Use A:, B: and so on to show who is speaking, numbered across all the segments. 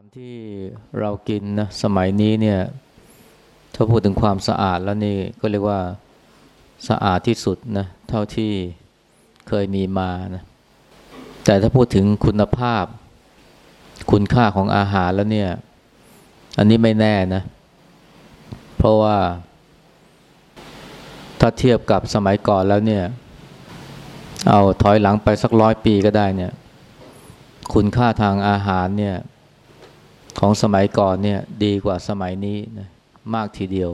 A: ารที่เรากินนะสมัยนี้เนี่ยถ้าพูดถึงความสะอาดแล้วนี่ก็เรียกว่าสะอาดที่สุดนะเท่าที่เคยมีมานะแต่ถ้าพูดถึงคุณภาพ คุณค่าของอาหารแล้วเนี่ย อันนี้ไม่แน่นะ เพราะว่า ถ้าเทียบกับสมัยก่อนแล้วเนี่ย เอาถอยหลังไปสักร้อยปีก็ได้เนี่ย คุณค่าทางอาหารเนี่ย ของสมัยก่อนเนี่ยดีกว่าสมัยนี้นะมากทีเดียว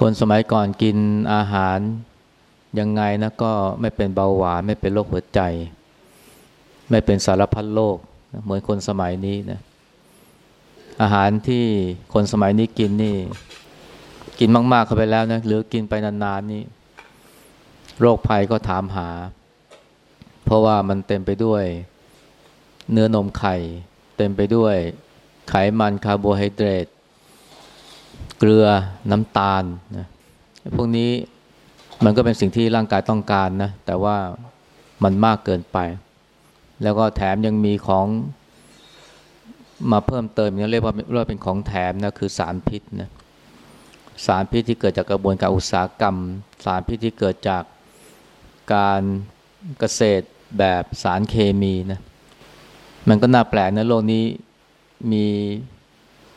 A: คนสมัยก่อนกินอาหารยังไงนะก็ไม่เป็นเบาหวานไม่เป็นโรคหัวใจ ไม่เป็นสารพัดโรคเหมือนคนสมัยนี้นะอาหารที่คนสมัยนี้กินนี่ กินมากๆเข้าไปแล้วนะหรือกินไปนานๆนี่โรคภัยก็ถามหา เพราะว่ามันเต็มไปด้วย เนื้อนมไข่ เต็มไปด้วย ไขมันคาร์โบไฮเดรตเกลือน้ำตาลนะพวกนี้มันก็เป็นสิ่งที่ร่างกายต้องการนะ แต่ว่ามันมากเกินไป แล้วก็แถมยังมีของมาเพิ่มเติมนี่เรียกว่าเรียกเป็นของแถมนะคือสารพิษนะสารพิษที่เกิดจากกระบวนการอุตสาหกรรม สารพิษที่เกิดจากการเกษตรแบบสารเคมีนะมันก็น่าแปลกนะโลกนี้ มี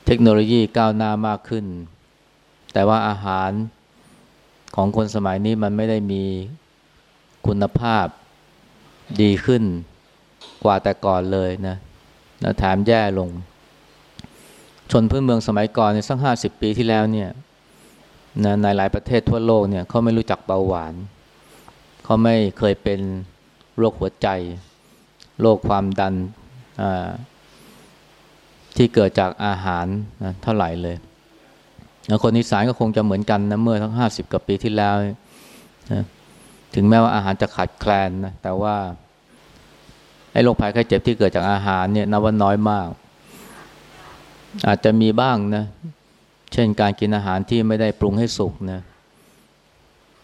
A: เทคโนโลยีก้าวหน้ามากขึ้น แต่ว่าอาหารของคนสมัยนี้มันไม่ได้มีคุณภาพดีขึ้นกว่าแต่ก่อนเลยนะนะแถมแย่ลง ชนพื้นเมืองสมัยก่อนในสักห้าสิบปีที่แล้วเนี่ยนะในหลายประเทศทั่วโลกเนี่ยเขาไม่รู้จักเบาหวาน เขาไม่เคยเป็นโรคหัวใจ โรคความดันอ่า ที่เกิดจากอาหารนะเท่าไหร่เลยคนอีสานก็คงจะเหมือนกันนะเมื่อทั้งห้าสิบกว่าปีที่แล้วนะถึงแม้ว่าอาหารจะขาดแคลนนะแต่ว่าไอ้โรคภัยไข้เจ็บที่เกิดจากอาหารเนี่ยนับว่าน้อยมาก อาจจะมีบ้างนะ เช่นการกินอาหารที่ไม่ได้ปรุงให้สุกนะ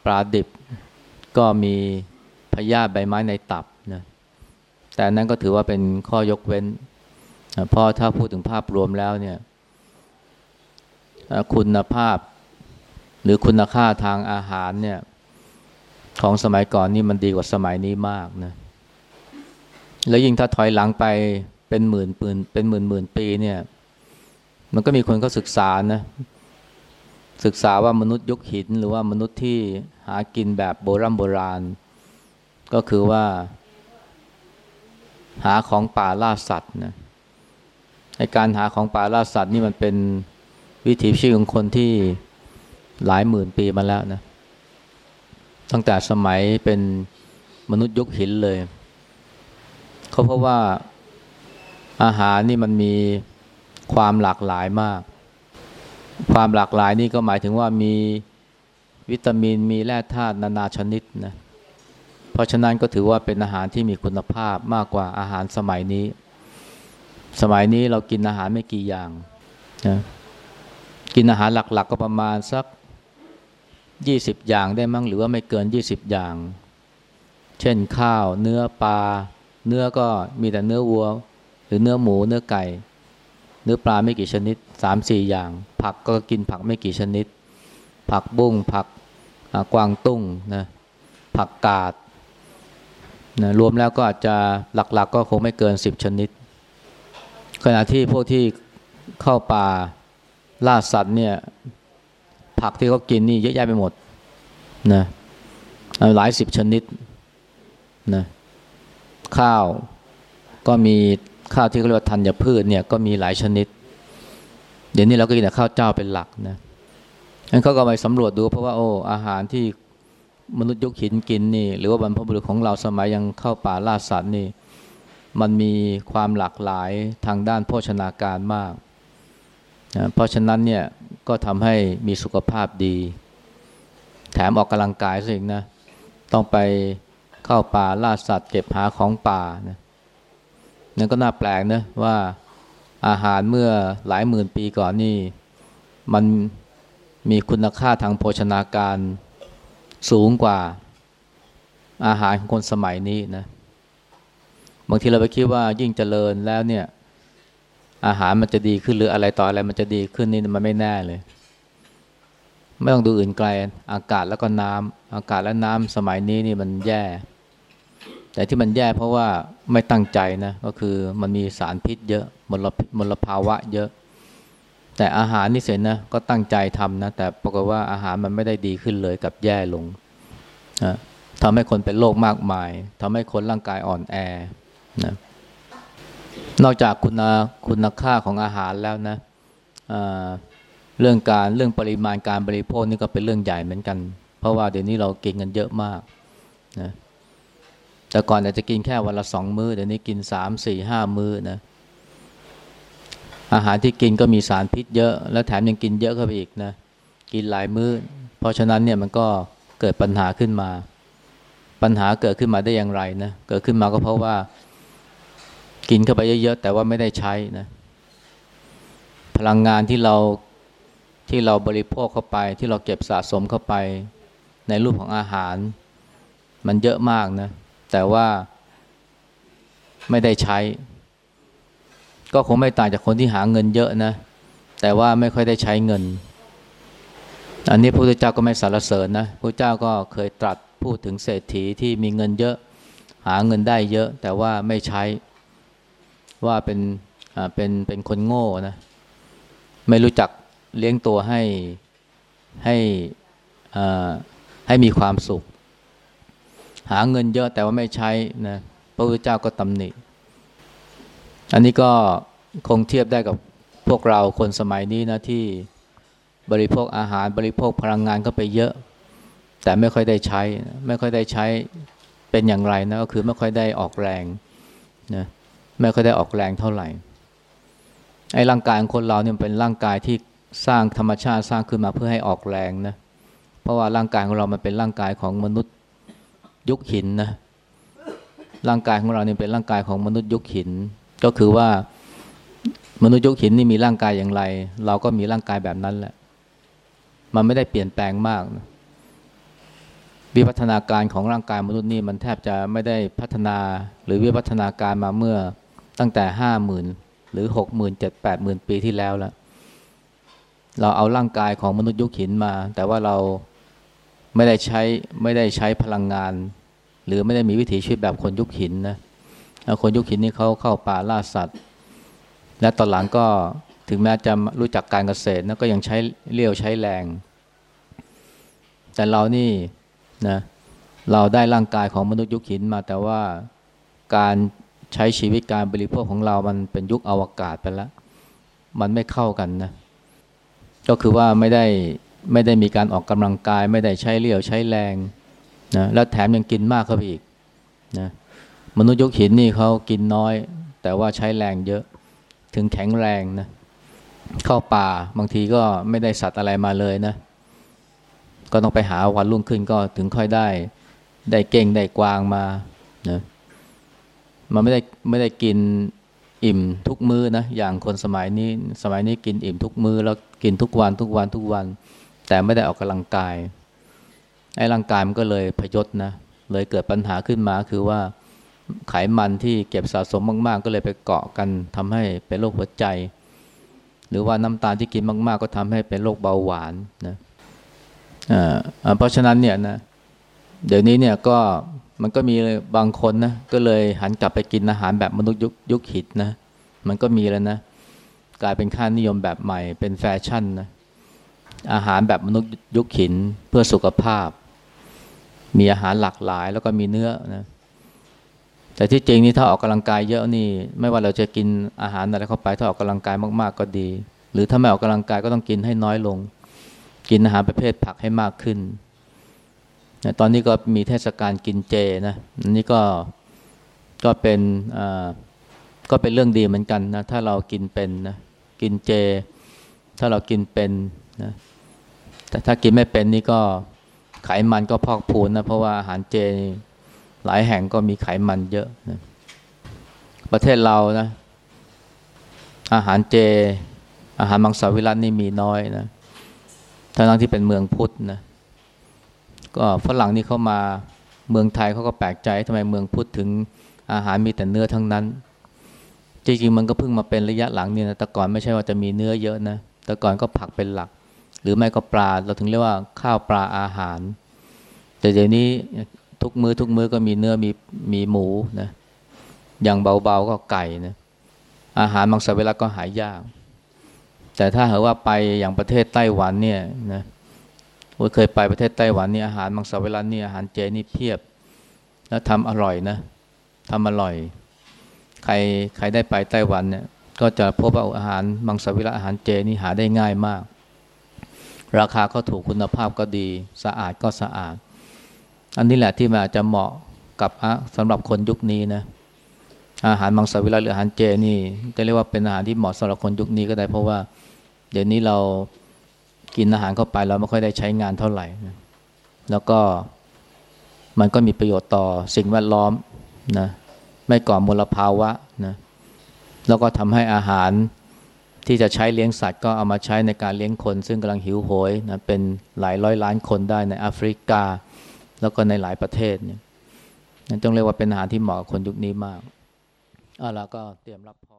A: ปลาดิบก็มีพยาธิใบไม้ในตับนะแต่นั้นก็ถือว่าเป็นข้อยกเว้น เพราะถ้าพูดถึงภาพรวมแล้วเนี่ยคุณภาพ หรือคุณค่าทางอาหารเนี่ยของสมัยก่อนนี่มันดีกว่าสมัยนี้มากนะ แล้วยิ่งถ้าถอยหลังไปเป็นหมื่นปืนเป็นหมื่นหมื่นปีเนี่ย มันก็มีคนเขาศึกษานะ ศึกษาว่ามนุษย์ยกหิน หรือว่ามนุษย์ที่หากินแบบโบรโบราณ ก็คือว่า หาของป่าล่าสัตว์นะ ในการหาของป่าล่าสัตว์นี่มันเป็นวิถีชีวิตของคนที่หลายหมื่นปีมาแล้วนะ ตั้งแต่สมัยเป็นมนุษย์ยุคหินเลย เขาเพราะว่าอาหารนี่มันมีความหลากหลายมาก ความหลากหลายนี่ก็หมายถึงว่ามีวิตามินมีแร่ธาตุนานาชนิดนะ เพราะฉะนั้นก็ถือว่าเป็นอาหารที่มีคุณภาพมากกว่าอาหารสมัยนี้ สมัยนี้เรากินอาหารไม่กี่อย่างนะกินอาหารหลักๆกก็ประมาณสักยี่สิบอย่างได้มั้งหรือว่าไม่เกินยี่สิบอย่าง เช่นข้าว เนื้อปลา เนื้อก็มีแต่เนื้อวัว หรือเนื้อหมู เนื้อไก่ เนื้อปลาไม่กี่ชนิดสามสี่อย่าง ผักก็กินผักไม่กี่ชนิด ผักบุ้งผักกวางตุ้งนะผักกาดนะรวมแล้วก็อาจจะหลักๆกก็คงไม่เกินสิบชนิด ขณะที่พวกที่เข้าป่าล่าสัตว์เนี่ย ผักที่เขากินนี่เยอะแยะไปหมดนะหลายสิบชนิดนะข้าวก็มีข้าวที่เขาเรียกว่าธัญพืชเนี่ยก็มีหลายชนิด เดี๋ยวนี้เราก็กินแต่ข้าวเจ้าเป็นหลักนะงั้นเขาก็ไปสำรวจดูเพราะว่าโอ้อาหารที่มนุษย์ยุคหินกินนี่ หรือว่าบรรพบุรุษของเราสมัยยังเข้าป่าล่าสัตว์นี่ มันมีความหลากหลายทางด้านโภชนาการมากนะเพราะฉะนั้นเนี่ยก็ทำให้มีสุขภาพดี แถมออกกำลังกายสินะ ต้องไปเข้าป่าล่าสัตว์ เก็บหาของป่านะนั่นก็น่าแปลกนะว่าอาหารเมื่อหลายหมื่นปีก่อนนี่ มันมีคุณค่าทางโภชนาการสูงกว่าอาหารของคนสมัยนี้นะ บางทีเราไปคิดว่ายิ่งเจริญแล้วเนี่ย อาหารมันจะดีขึ้นหรืออะไรต่ออะไรมันจะดีขึ้นนี่มันไม่แน่เลย ไม่ต้องดูอื่นไกล อากาศแล้วก็น้ำอากาศและน้ำสมัยนี้นี่มันแย่ แต่ที่มันแย่เพราะว่าไม่ตั้งใจนะก็คือมันมีสารพิษเยอะมลมลภาวะเยอะ แต่อาหารนี่เสร็จนะก็ตั้งใจทำนะ แต่ปรากฏว่าอาหารมันไม่ได้ดีขึ้นเลยกับแย่ลงนะทำให้คนเป็นโรคมากมายทำให้คนร่างกายอ่อนแอ นะนอกจากคุณคุณค่าของอาหารแล้วนะเรื่องการเรื่องปริมาณการบริโภคนี่ก็เป็นเรื่องใหญ่เหมือนกัน เพราะว่าเดี๋ยวนี้เรากินกันเยอะมากนะแต่ก่อนอาจจะกินแค่วันละสองมือ้อเดี๋ยวนี้กินสามสี่ห้ามื้อนะอาหารที่กินก็มีสารพิษเยอะ แล้วแถมยังกินเยอะเข้าไปอีกนะกินหลายมือ้อ เพราะฉะนั้นเนี่ยมันก็เกิดปัญหาขึ้นมา ปัญหาเกิดขึ้นมาได้อย่างไรนะเกิดขึ้นมาก็เพราะว่า กินเข้าไปเยอะๆแต่ว่าไม่ได้ใช้นะ พลังงานที่เราที่เราบริโภคเข้าไป ที่เราเก็บสะสมเข้าไปในรูปของอาหาร มันเยอะมากนะ แต่ว่าไม่ได้ใช้ ก็คงไม่ต่างจากคนที่หาเงินเยอะนะ แต่ว่าไม่ค่อยได้ใช้เงิน อันนี้พระพุทธเจ้าก็ไม่สรรเสริญนะพระเจ้าก็เคยตรัสพูดถึงเศรษฐีที่มีเงินเยอะ หาเงินได้เยอะ แต่ว่าไม่ใช้ ว่าเป็นเป็นเป็นคนโง่นะ ไม่รู้จักเลี้ยงตัวให้ให้ให้มีความสุข หาเงินเยอะแต่ว่าไม่ใช้นะพระพุทธเจ้าก็ตำหนิ อันนี้ก็คงเทียบได้กับพวกเราคนสมัยนี้นะที่บริโภคอาหารบริโภคพลังงานก็ไปเยอะ แต่ไม่ค่อยได้ใช้ ไม่ค่อยได้ใช้เป็นอย่างไรนะก็คือไม่ค่อยได้ออกแรงนะ ไม่ค่อยได้ออกแรงเท่าไหร่ไอ้ร่างกายของคนเราเนี่ยเป็นร่างกายที่สร้างธรรมชาติสร้างขึ้นมาเพื่อให้ออกแรงนะเพราะว่าร่างกายของเรามันเป็นร่างกายของมนุษย์ยุคหินนะร่างกายของเราเนี่ยเป็นร่างกายของมนุษย์ยุคหิน ก็คือว่ามนุษย์ยุคหินนี่มีร่างกายอย่างไร เราก็มีร่างกายแบบนั้นแหละ มันไม่ได้เปลี่ยนแปลงมากนะวิวัฒนาการของร่างกายมนุษย์นี่มันแทบจะไม่ได้พัฒนาหรือวิวัฒนาการมาเมื่อ ตั้งแต่ห้าหมื่นหรือหกหมื่นเจ็ดแปดหมื่นปีที่แล้วแล้วเราเอาร่างกายของมนุษย์ยุคหินมา แต่ว่าเราไม่ได้ใช้ไม่ได้ใช้พลังงาน หรือไม่ได้มีวิถีชีวิตแบบคนยุคหินนะคนยุคหินนี่เขาเข้าป่าล่าสัตว์ และตอนหลังก็ถึงแม้จะรู้จักการเกษตรนะก็ยังใช้เลี้ยวใช้แรง แต่เรานี่นะเราได้ร่างกายของมนุษย์ยุคหินมา แต่ว่าการ ใช้ชีวิตการบริโภคของเรามันเป็นยุคอวกาศไปแล้ว มันไม่เข้ากันนะ ก็คือว่าไม่ได้ไม่ได้มีการออกกำลังกาย ไม่ได้ใช้เลี้ยวใช้แรงนะแล้วแถมยังกินมากเข้าไปอีกนะมนุษย์ยุคหินนี่เขากินน้อย แต่ว่าใช้แรงเยอะถึงแข็งแรงนะเข้าป่าบางทีก็ไม่ได้สัตว์อะไรมาเลยนะ ก็ต้องไปหาวันรุ่งขึ้นก็ถึงค่อยได้ ได้เก่งได้กวางมานะ มันไม่ได้ไม่ได้กินอิ่มทุกมื้อนะอย่างคนสมัยนี้สมัยนี้กินอิ่มทุกมื้อแล้วกินทุกวันทุกวันทุกวัน แต่ไม่ได้ออกกำลังกายไอ้ร่างกายมันก็เลยพยศนะเลยเกิดปัญหาขึ้นมาคือว่าไขมันที่เก็บสะสมมาก ๆ ก็เลยไปเกาะกันทำให้เป็นโรคหัวใจ หรือว่าน้ำตาลที่กินมาก ๆ ก็ทำให้เป็นโรคเบาหวานนะเพราะฉะนั้นเนี่ยนะเดี๋ยวนี้เนี่ยก็ มันก็มีบางคนนะก็เลยหันกลับไปกินอาหารแบบมนุษย์ยุคยุคหิตนะ มันก็มีแล้วนะ กลายเป็นค่านิยมแบบใหม่เป็นแฟชั่นนะอาหารแบบมนุษย์ยุคหินเพื่อสุขภาพ มีอาหารหลากหลายแล้วก็มีเนื้อนะแต่ที่จริงนี่ถ้าออกกำลังกายเยอะนี่ ไม่ว่าเราจะกินอาหารอะไรเข้าไปถ้าออกกำลังกายมากๆก็ดี หรือถ้าไม่ออกกำลังกายก็ต้องกินให้น้อยลง กินอาหารประเภทผักให้มากขึ้น ตอนนี้ก็มีเทศกาลกินเจนะอันนี้ก็ก็เป็นก็เป็นเรื่องดีเหมือนกันนะถ้าเรากินเป็นนะกินเจ ถ้าเรากินเป็นนะแต่ถ้ากินไม่เป็นนี่ก็ไขมันก็พอกพูนนะเพราะว่าอาหารเจหลายแห่งก็มีไขมันเยอะนะประเทศเรานะอาหารเจ อาหารมังสวิรัตนี่มีน้อยนะทั้งที่เป็นเมืองพุทธนะ ก็ฝรั่งนี่เขามาเมืองไทยเขาก็แปลกใจทำไมเมืองพุทธถึงอาหารมีแต่เนื้อทั้งนั้น จริงๆมันก็เพิ่งมาเป็นระยะหลังเนี่ยนะแต่ก่อนไม่ใช่ว่าจะมีเนื้อเยอะนะแต่ก่อนก็ผักเป็นหลัก หรือไม่ก็ปลาเราถึงเรียกว่าข้าวปลาอาหาร แต่เดี๋ยวนี้ทุกมือ้อทุกมื้อก็มีเนื้อมีมีหมูนะอย่างเบาๆก็ไก่นะอาหารมังสวิรัตก็หายยาก แต่ถ้าเหาว่าไปอย่างประเทศไต้หวันเนี่ยนะ เคยไปประเทศไต้หวันนี่อาหารมังสวิรัตนี่อาหารเจนี่เพียบ แล้วทำอร่อยนะทำอร่อย ใครใครได้ไปไต้หวันเนี่ยก็จะพบว่าอาหารมังสวิรัตอาหารเจนี่หาได้ง่ายมาก ราคาก็ถูกคุณภาพก็ดี สะอาดก็สะอาด อันนี้แหละที่มันอาจจะเหมาะกับสำหรับคนยุคนี้นะอาหารมังสวิรัตหรืออาหารเจนี่จะเรียกว่าเป็นอาหารที่เหมาะสำหรับคนยุคนี้ก็ได้เพราะว่า เดี๋ยวนี้เรา กินอาหารเข้าไปเราไม่ค่อยได้ใช้งานเท่าไหร่ แล้วก็มันก็มีประโยชน์ต่อสิ่งแวดล้อมนะไม่ก่อมลภาวะนะแล้วก็ทำให้อาหารที่จะใช้เลี้ยงสัตว์ก็เอามาใช้ในการเลี้ยงคน ซึ่งกำลังหิวโหยนะเป็นหลายร้อยล้านคนได้ในแอฟริกา แล้วก็ในหลายประเทศเนี่ยต้องเรียกว่าเป็นอาหารที่เหมาะกับคนยุคนี้มากอะแล้วก็เตรียมรับพร